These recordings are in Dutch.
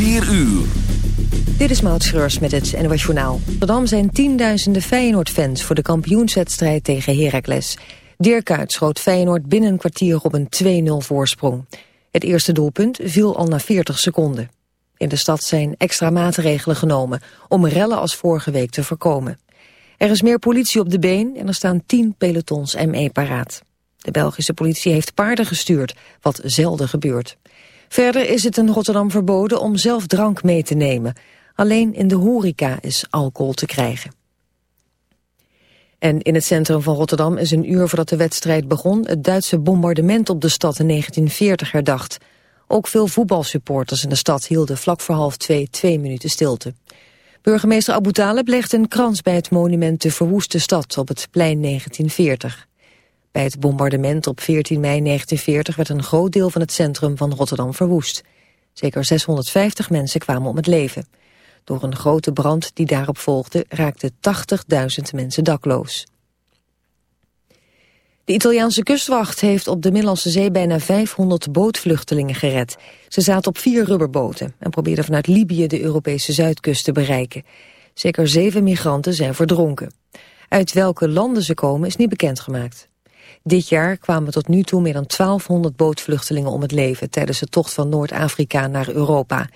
4 uur. Dit is Maud Schreurs met het NOS Journaal. Rotterdam zijn tienduizenden Feyenoord-fans voor de kampioenswedstrijd tegen Heracles. Dirk schoot Feyenoord binnen een kwartier op een 2-0 voorsprong. Het eerste doelpunt viel al na 40 seconden. In de stad zijn extra maatregelen genomen om rellen als vorige week te voorkomen. Er is meer politie op de been en er staan 10 pelotons ME paraat. De Belgische politie heeft paarden gestuurd, wat zelden gebeurt. Verder is het in Rotterdam verboden om zelf drank mee te nemen. Alleen in de horeca is alcohol te krijgen. En in het centrum van Rotterdam is een uur voordat de wedstrijd begon... het Duitse bombardement op de stad in 1940 herdacht. Ook veel voetbalsupporters in de stad hielden vlak voor half twee twee minuten stilte. Burgemeester Abu Talib een krans bij het monument de verwoeste stad op het plein 1940. Bij het bombardement op 14 mei 1940 werd een groot deel van het centrum van Rotterdam verwoest. Zeker 650 mensen kwamen om het leven. Door een grote brand die daarop volgde raakten 80.000 mensen dakloos. De Italiaanse kustwacht heeft op de Middellandse Zee bijna 500 bootvluchtelingen gered. Ze zaten op vier rubberboten en probeerden vanuit Libië de Europese zuidkust te bereiken. Zeker zeven migranten zijn verdronken. Uit welke landen ze komen is niet bekendgemaakt. Dit jaar kwamen tot nu toe meer dan 1200 bootvluchtelingen om het leven... tijdens de tocht van Noord-Afrika naar Europa.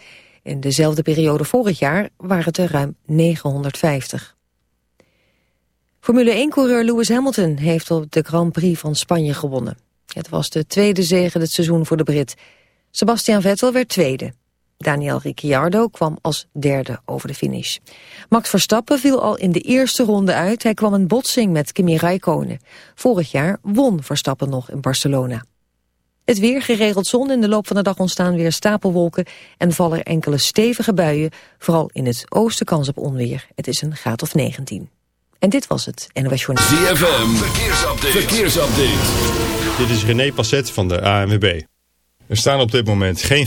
In dezelfde periode vorig jaar waren het er ruim 950. Formule 1-coureur Lewis Hamilton heeft op de Grand Prix van Spanje gewonnen. Het was de tweede zege dit seizoen voor de Brit. Sebastian Vettel werd tweede. Daniel Ricciardo kwam als derde over de finish. Max Verstappen viel al in de eerste ronde uit. Hij kwam een botsing met Kimi Räikkönen. Vorig jaar won Verstappen nog in Barcelona. Het weer geregeld zon. In de loop van de dag ontstaan weer stapelwolken... en vallen enkele stevige buien. Vooral in het oosten kans op onweer. Het is een graad of 19. En dit was het NOS Journaal. ZFM, verkeersupdate. verkeersupdate. Dit is René Passet van de ANWB. Er staan op dit moment geen...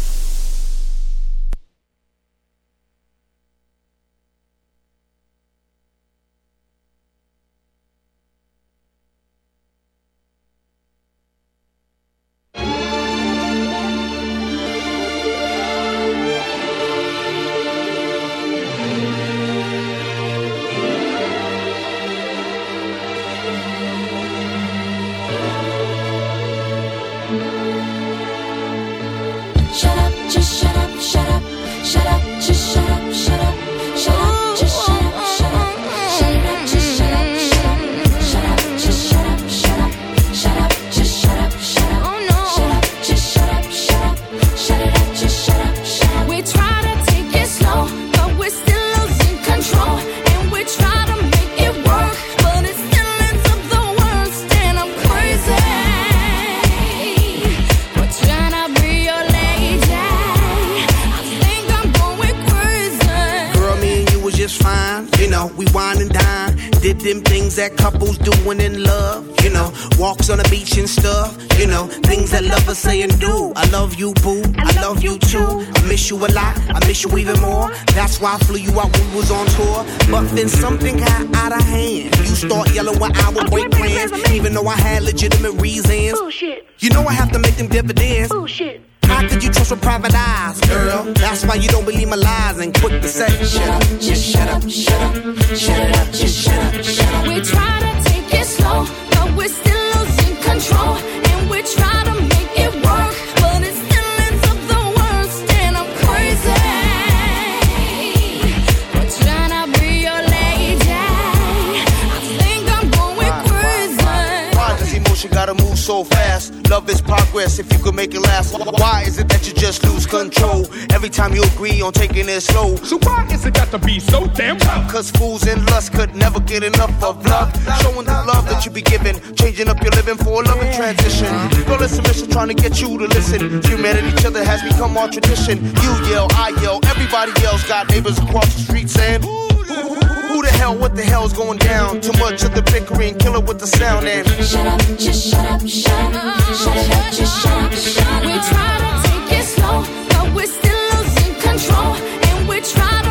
Why I flew you out when we was on tour. But then something got out of hand. You start yelling when I would break plans. Even though I had legitimate reasons. Time you agree on taking it slow? So why is it got to be so damn tough? Cause fools and lust could never get enough of love. Showing the love that you be giving, changing up your living for a loving transition. Girl, it's a mission trying to get you to listen. Humanity, each other has become our tradition. You yell, I yell, everybody yells. Got neighbors across the street saying, Who the hell, what the hell's going down? Too much of the bickering, kill it with the sound and. Shut up, just shut up, shut up, shut it up, just shut up, shut up. We try to take it slow, but we're still losing control. And we try to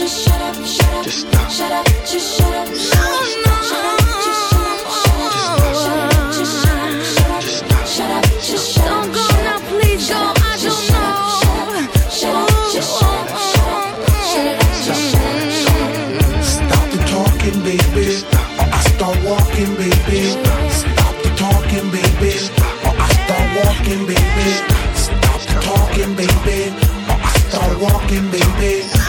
just shut up, shut up. Just stop. Shut up, just shut up, shut up. Shut up, just shut up, shut up. Shut up, shut up, shut up. Shut up, just shut up. Don't go now, please go. I don't know. Shut up, just shut up, shut up. Shut up, just shut up, shut up. Stop the talking, baby. I start walking, baby. Stop the talking, baby. I start walking, baby. Stop the talking, baby. I start walking, baby.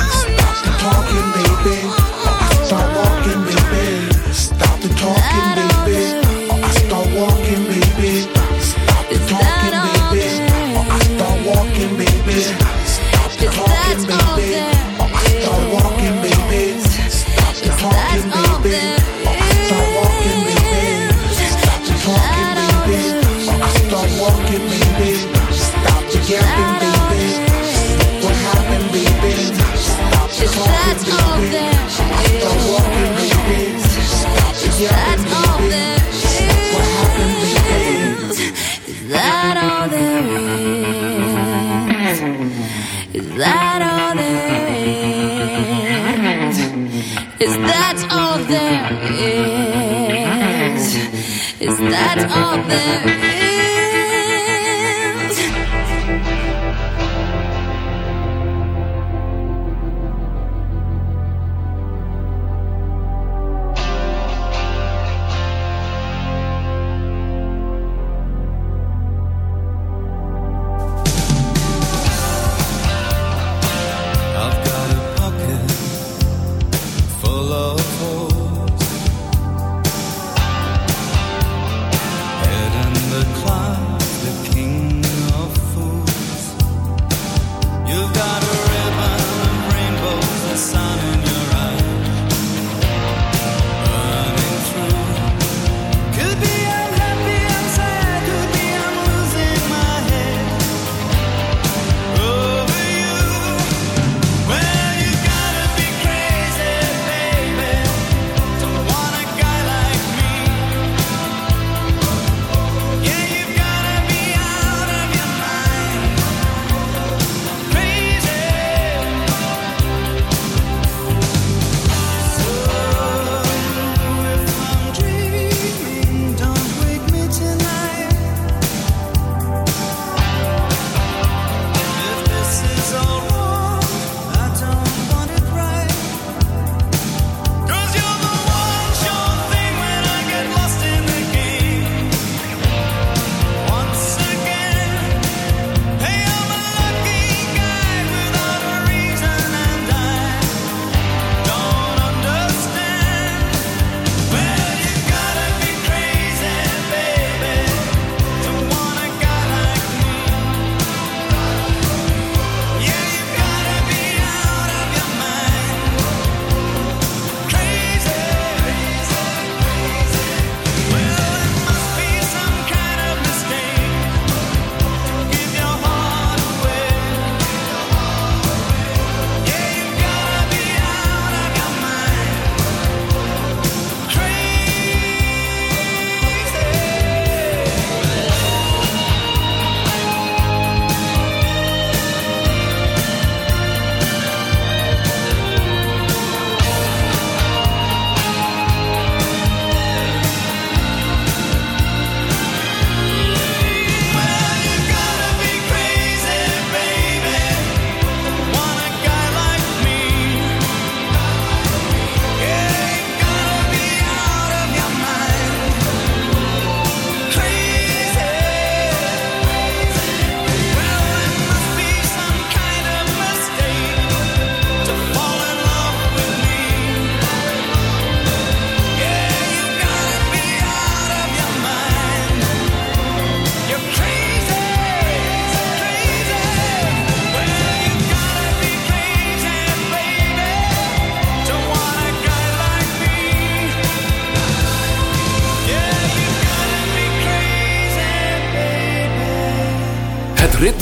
All there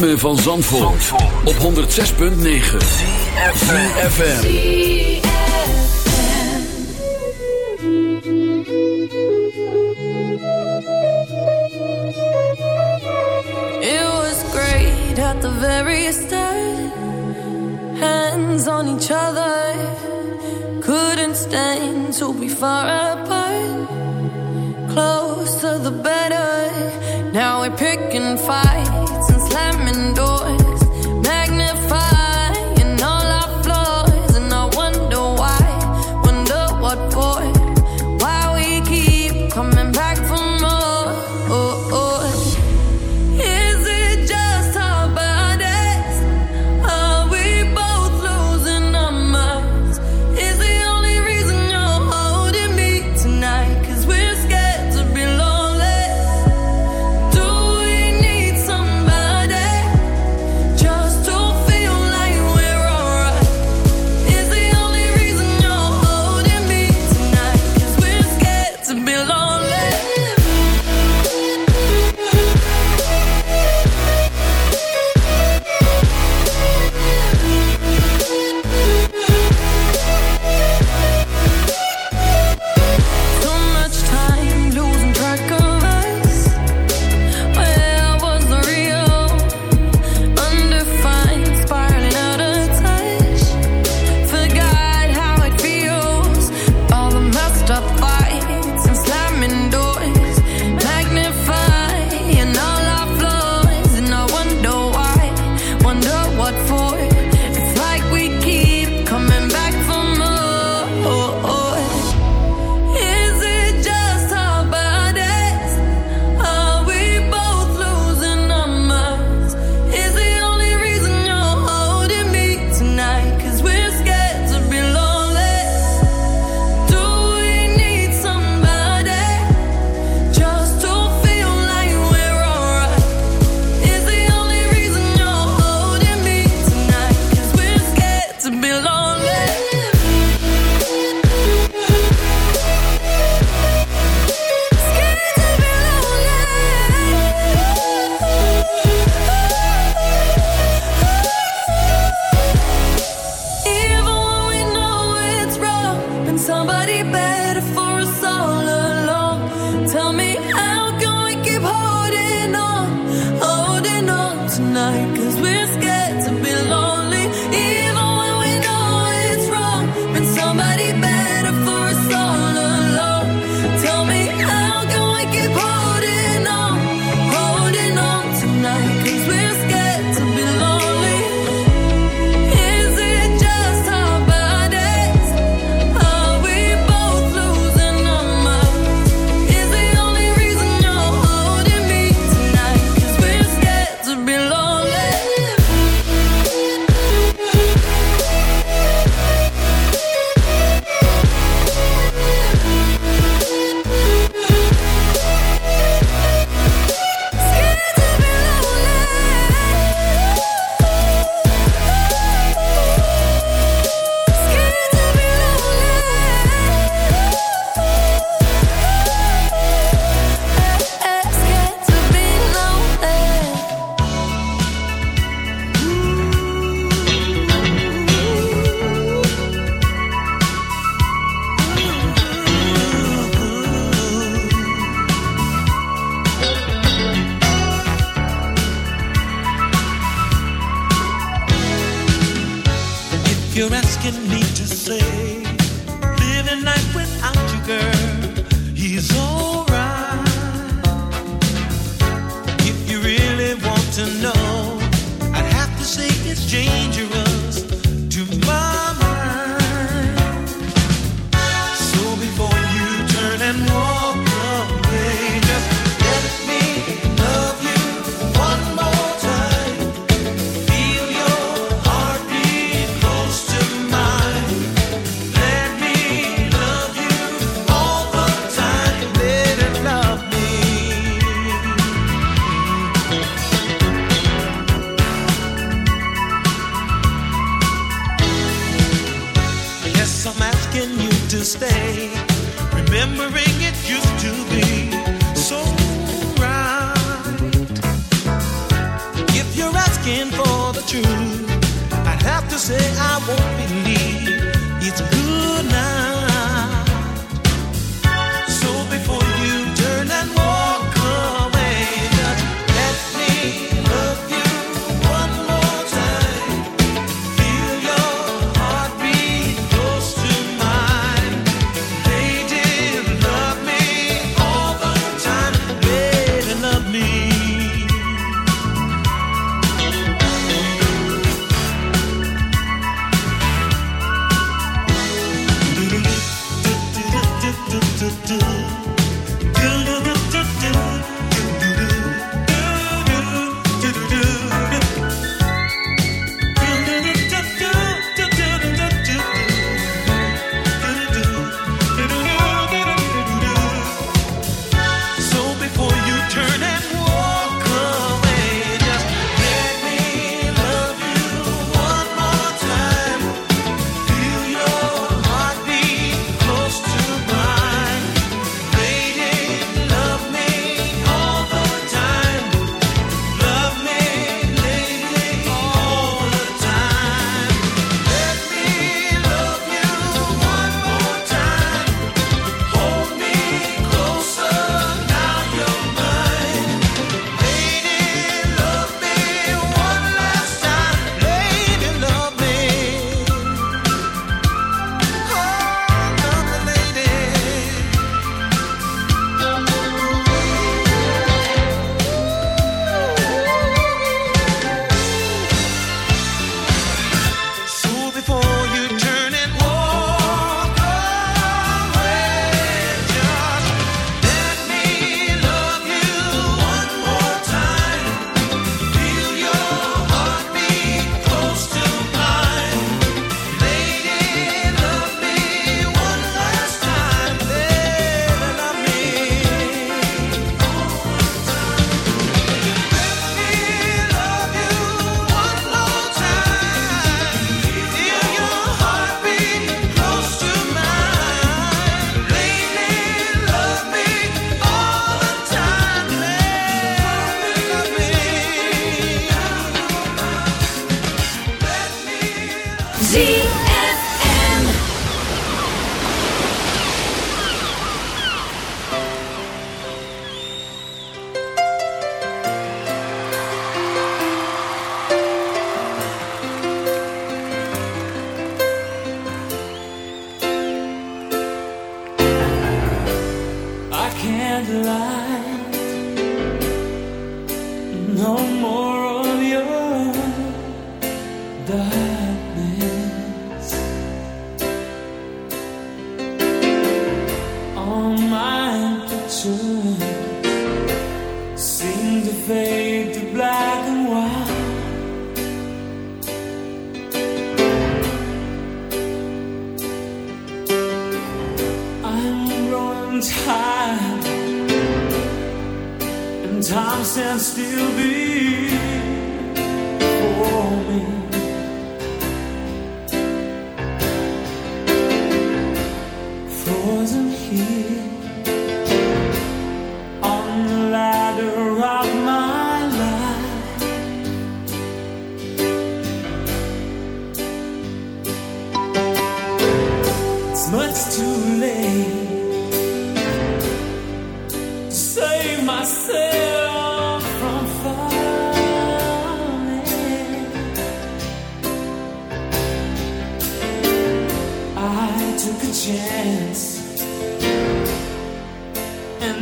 ritme van Zandvoort, Zandvoort. op 106.9 FM It was great at the very start. Hands on each other. Couldn't stand to be far apart. Closer the better. Now we're picking fights.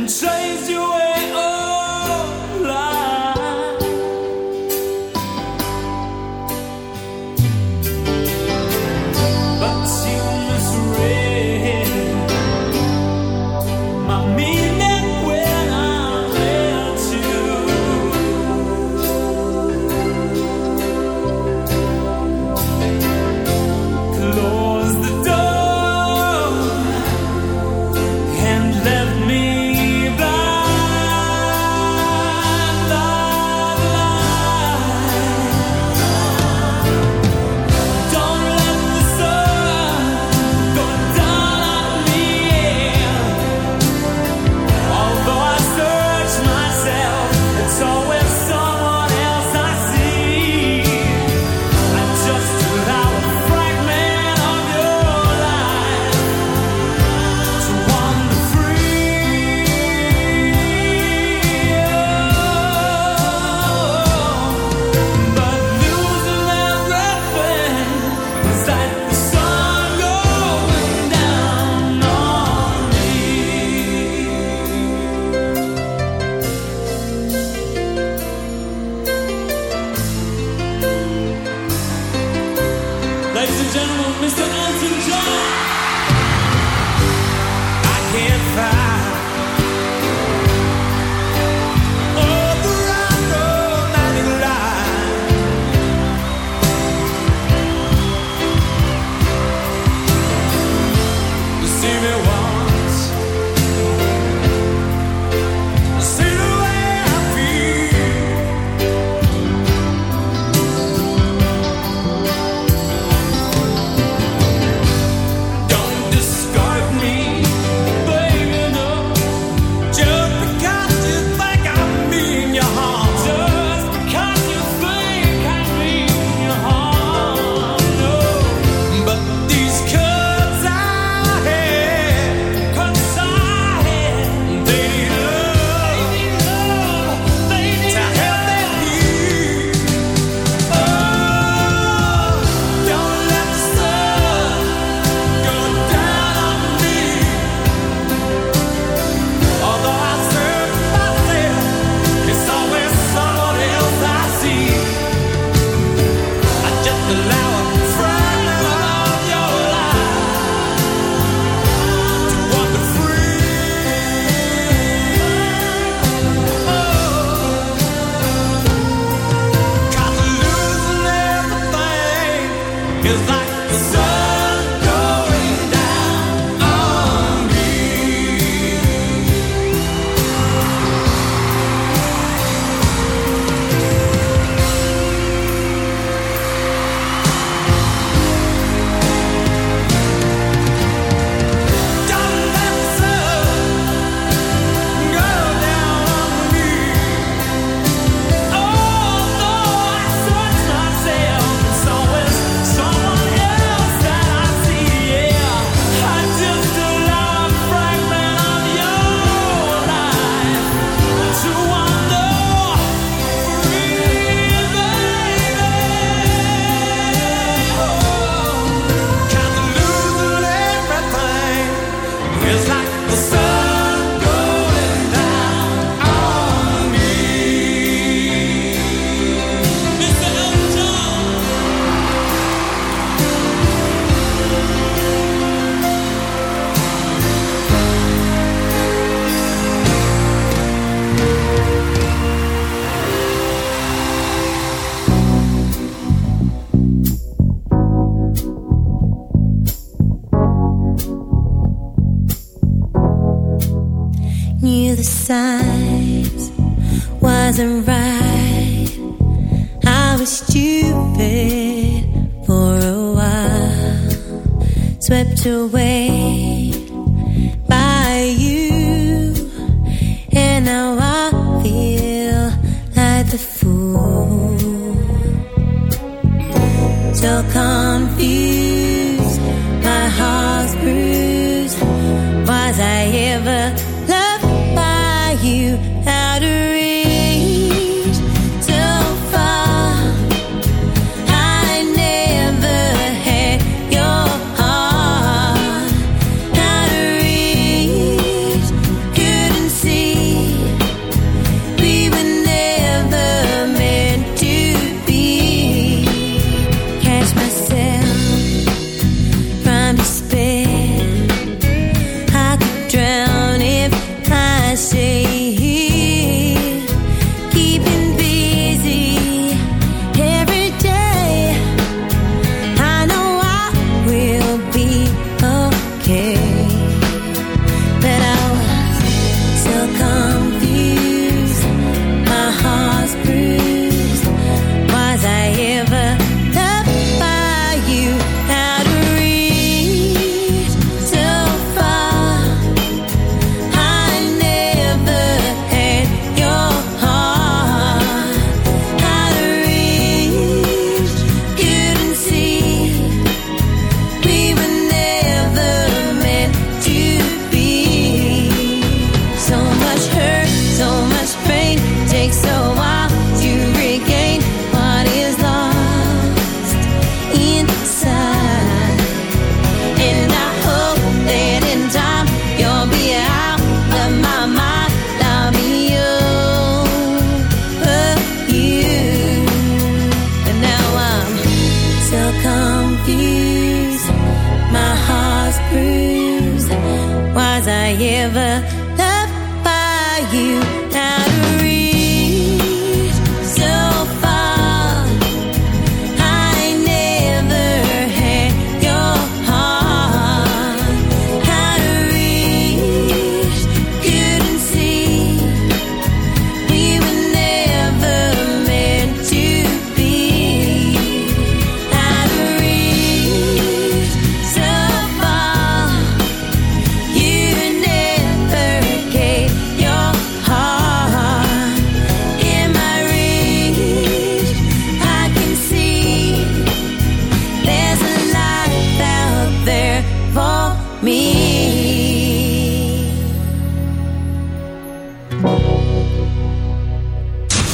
And chased you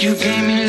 You gave me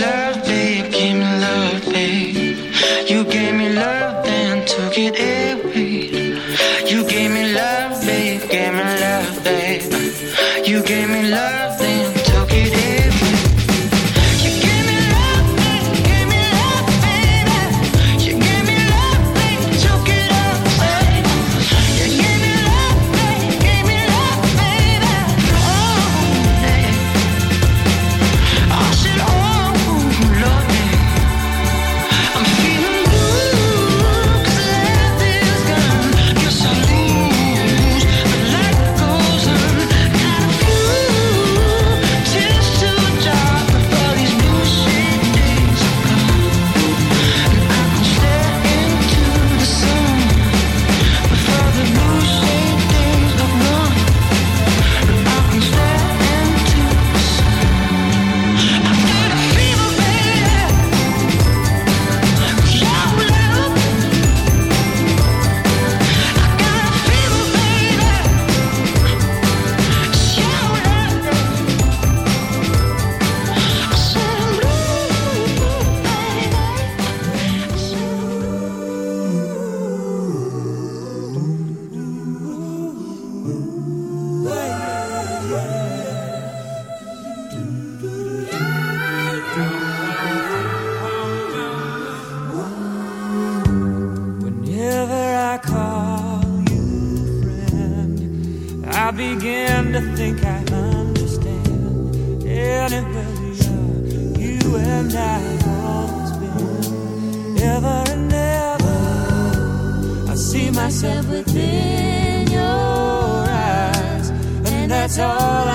all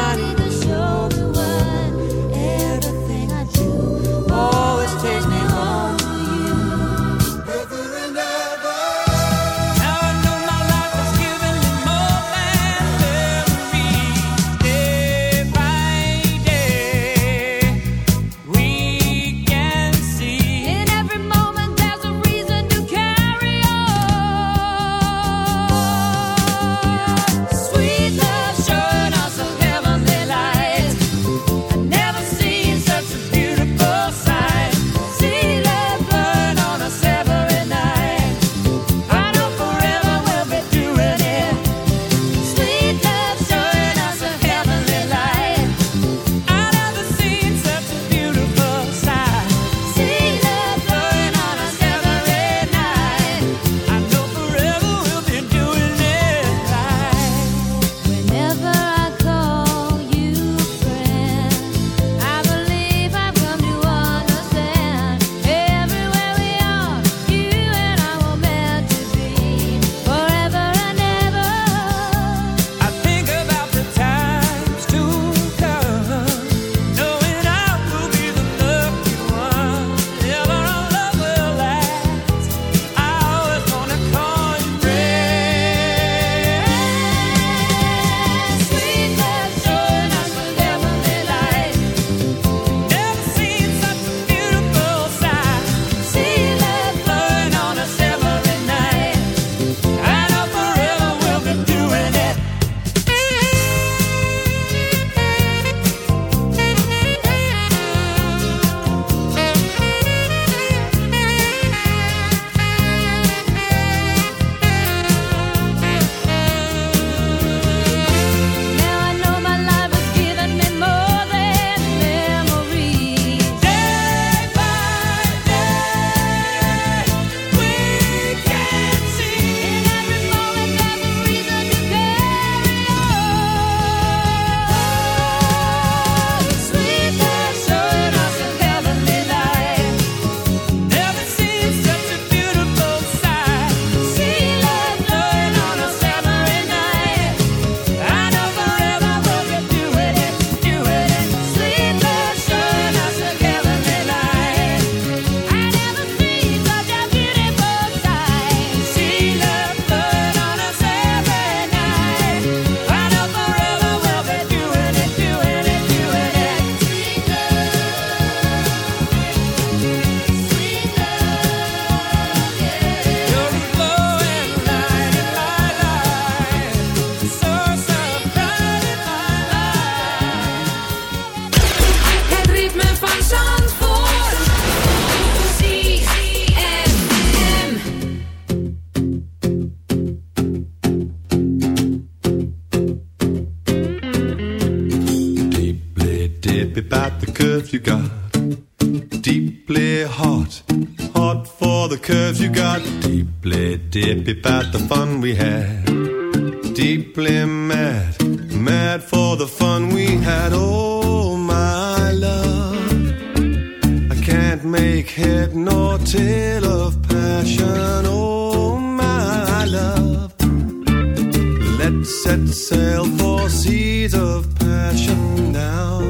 Let's set sail for seas of passion now.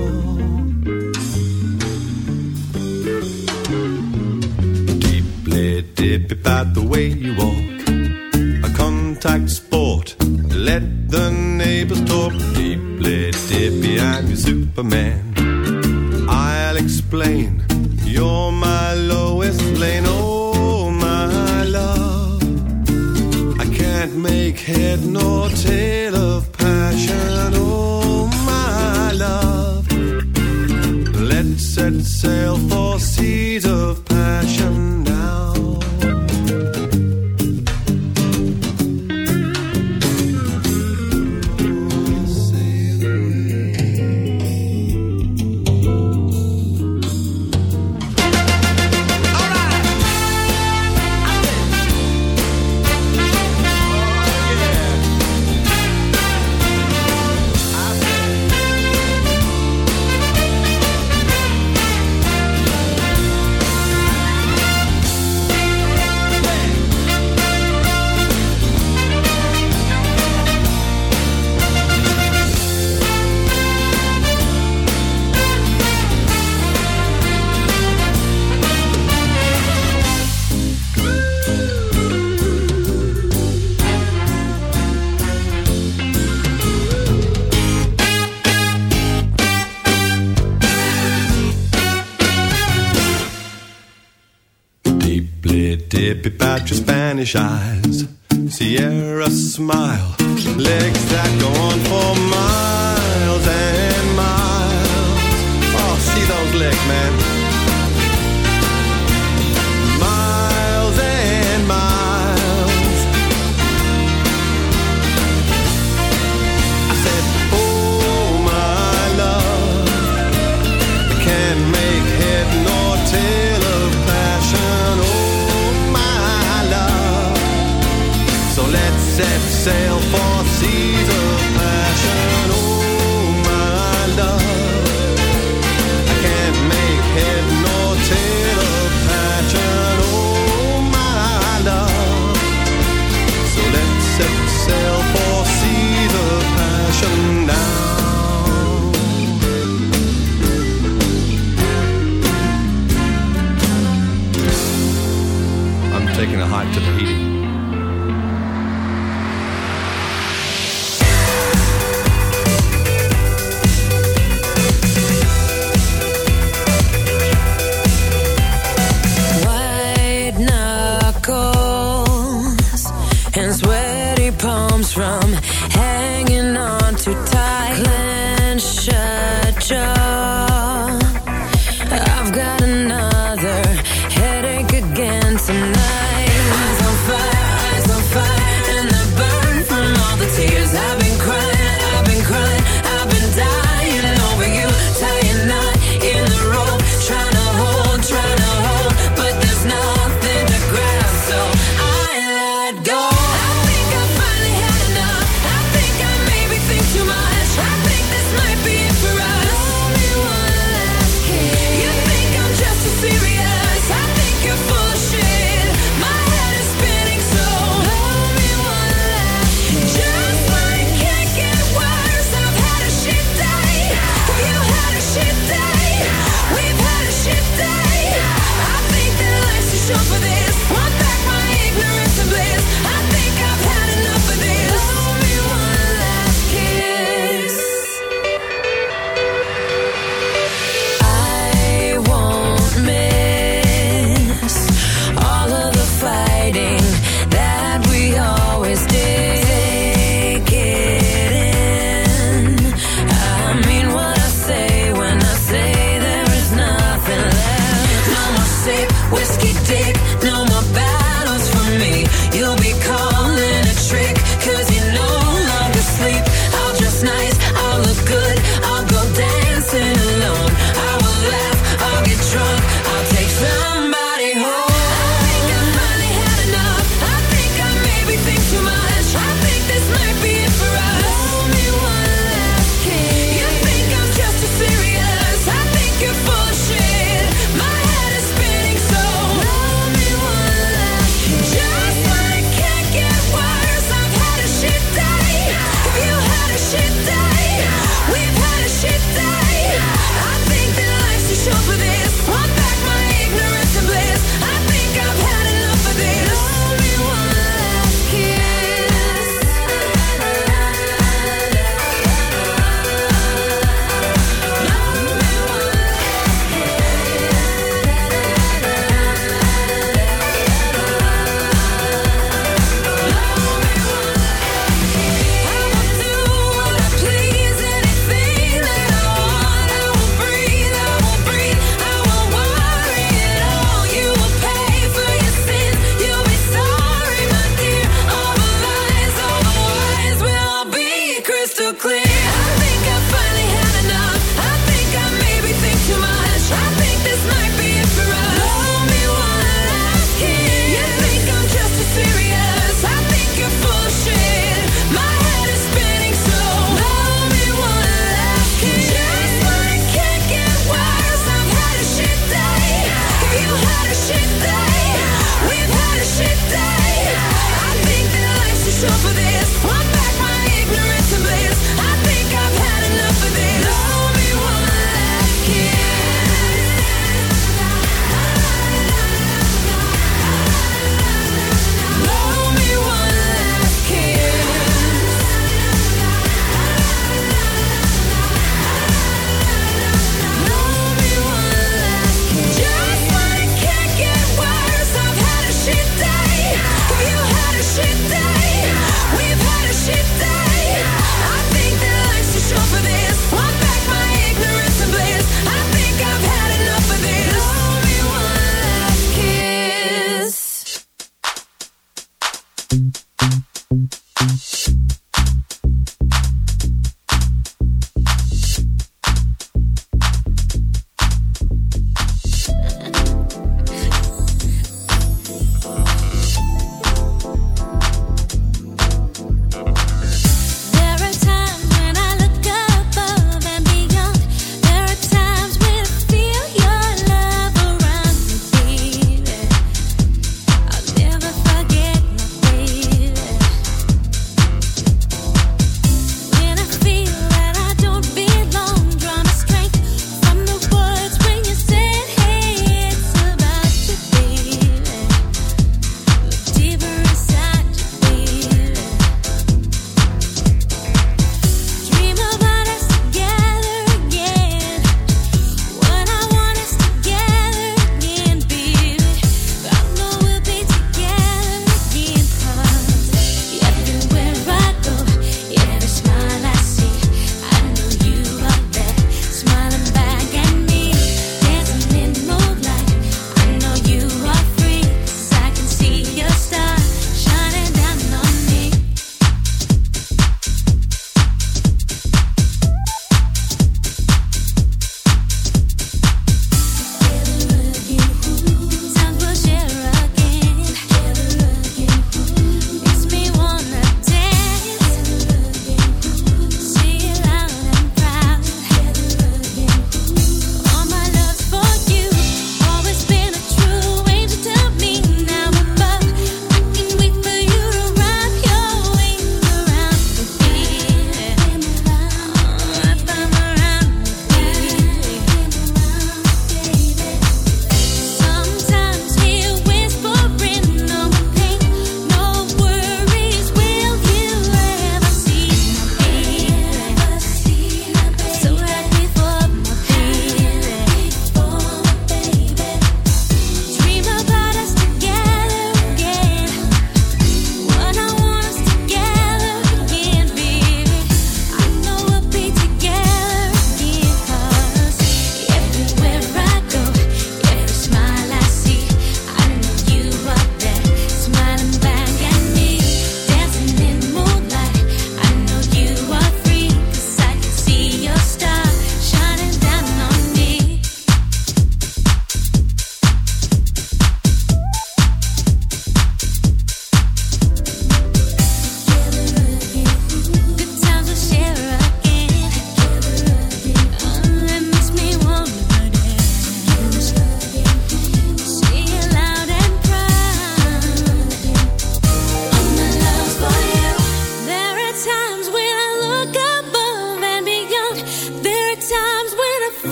Deeply dip about the way you walk, a contact sport. Let the neighbors talk. Deeply dippy, I'm your Superman. Sail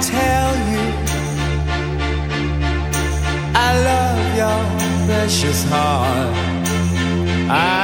tell you I love your precious heart. I